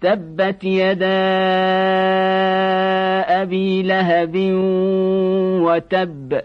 تبت يدا أبي لهب وتب